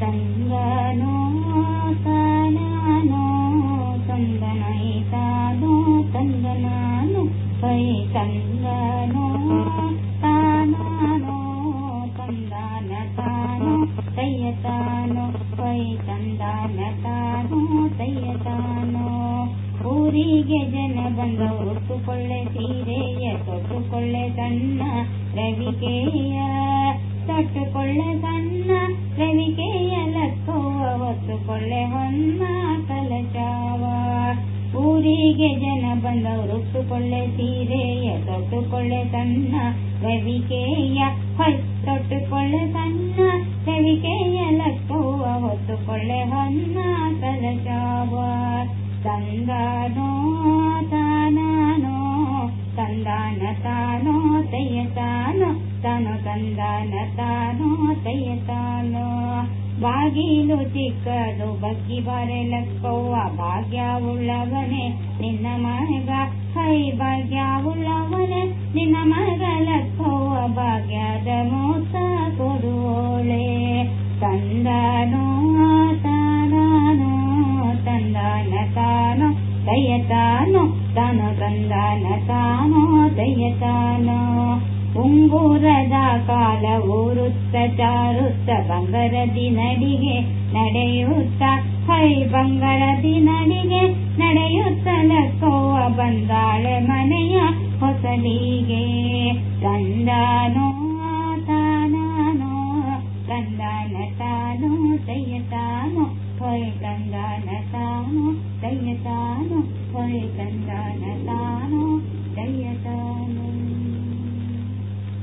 ತಂದನೋ ತಾನೋ ತಂದನೈ ತಾನೋ ತಂದನಾನು ಕೈ ತಂದನೋ ತಾನೋ ತಂದಾನ ತಾನೋ ತಯ್ಯ ತಾನೋ ಕೈ ತಂದಾನ ತಾನೋ ತಯ್ಯ ತಾನೋ ಊರಿಗೆ ಜನ ಬಂದವರು ಉಟ್ಟುಕೊಳ್ಳೆ ಸೀರೆಯ ತೊಟ್ಟುಕೊಳ್ಳೆ ಸಣ್ಣ ರವಿಕೆಯ ತೊಟ್ಟುಕೊಳ್ಳೆ ಸಣ್ಣ ರವಿಕೆಯ ಲಕ್ಕವ್ವ ಹೊತ್ತುಕೊಳ್ಳೆ ಹೊನ್ನ ಕಲಚಾವ ಊರಿಗೆ ಜನ ಬಂದವರು ಉಟ್ಟುಕೊಳ್ಳೆ ಸೀರೆಯ ತೊಟ್ಟುಕೊಳ್ಳೆ ಸಣ್ಣ ರವಿಕೆಯ ಹೊಯ್ ತೊಟ್ಟುಕೊಳ್ಳೆ ಸಣ್ಣ ರವಿಕೆಯ ಲಕ್ಕವ್ವ ಹೊತ್ತುಕೊಳ್ಳೆ ಹೊನ್ನ ಕಲಚಾವ ತಂದಾನೋ ತಾನಾನೋ ತಂದಾನ ತಾನೋ ತಯ್ಯ ತಾನೋ ತಾನೋ ತಂದಾನ ತಾನೋ ತಯ್ಯ ತಾನೋ. ಬಾಗಿಲು ಚಿಕ್ಕದು, ಬಗ್ಗಿ ಬರಲಕ್ಕವ್ವ ಭಾಗ್ಯವುಳ್ಳವನೇ ನಿನ್ನ ಮಗ ಹೈ, ಭಾಗ್ಯವುಳ್ಳವನೇ ನಿನ್ನ ಮಗಲಕ್ಕವ್ವ ಭಾಗ್ಯದ ಮೋಸ ಕೊಡುವೋಳೆ. ತಂದನೋ ತಾನು ತಂದನ ತಾನೋ ದಯ್ಯತಾನು ತಾನೋ ತಂದನ ತಾನು ತಾನೋ ತಯ್ಯ ತಾನೋ उूरद काल ऊरुचार बङ्गार दिन नडय फै बङ्गा दिन नडयत् लो बाले मनया होलीगे ಹೊಯ್ गङ्गै क नो दय्यतनो फै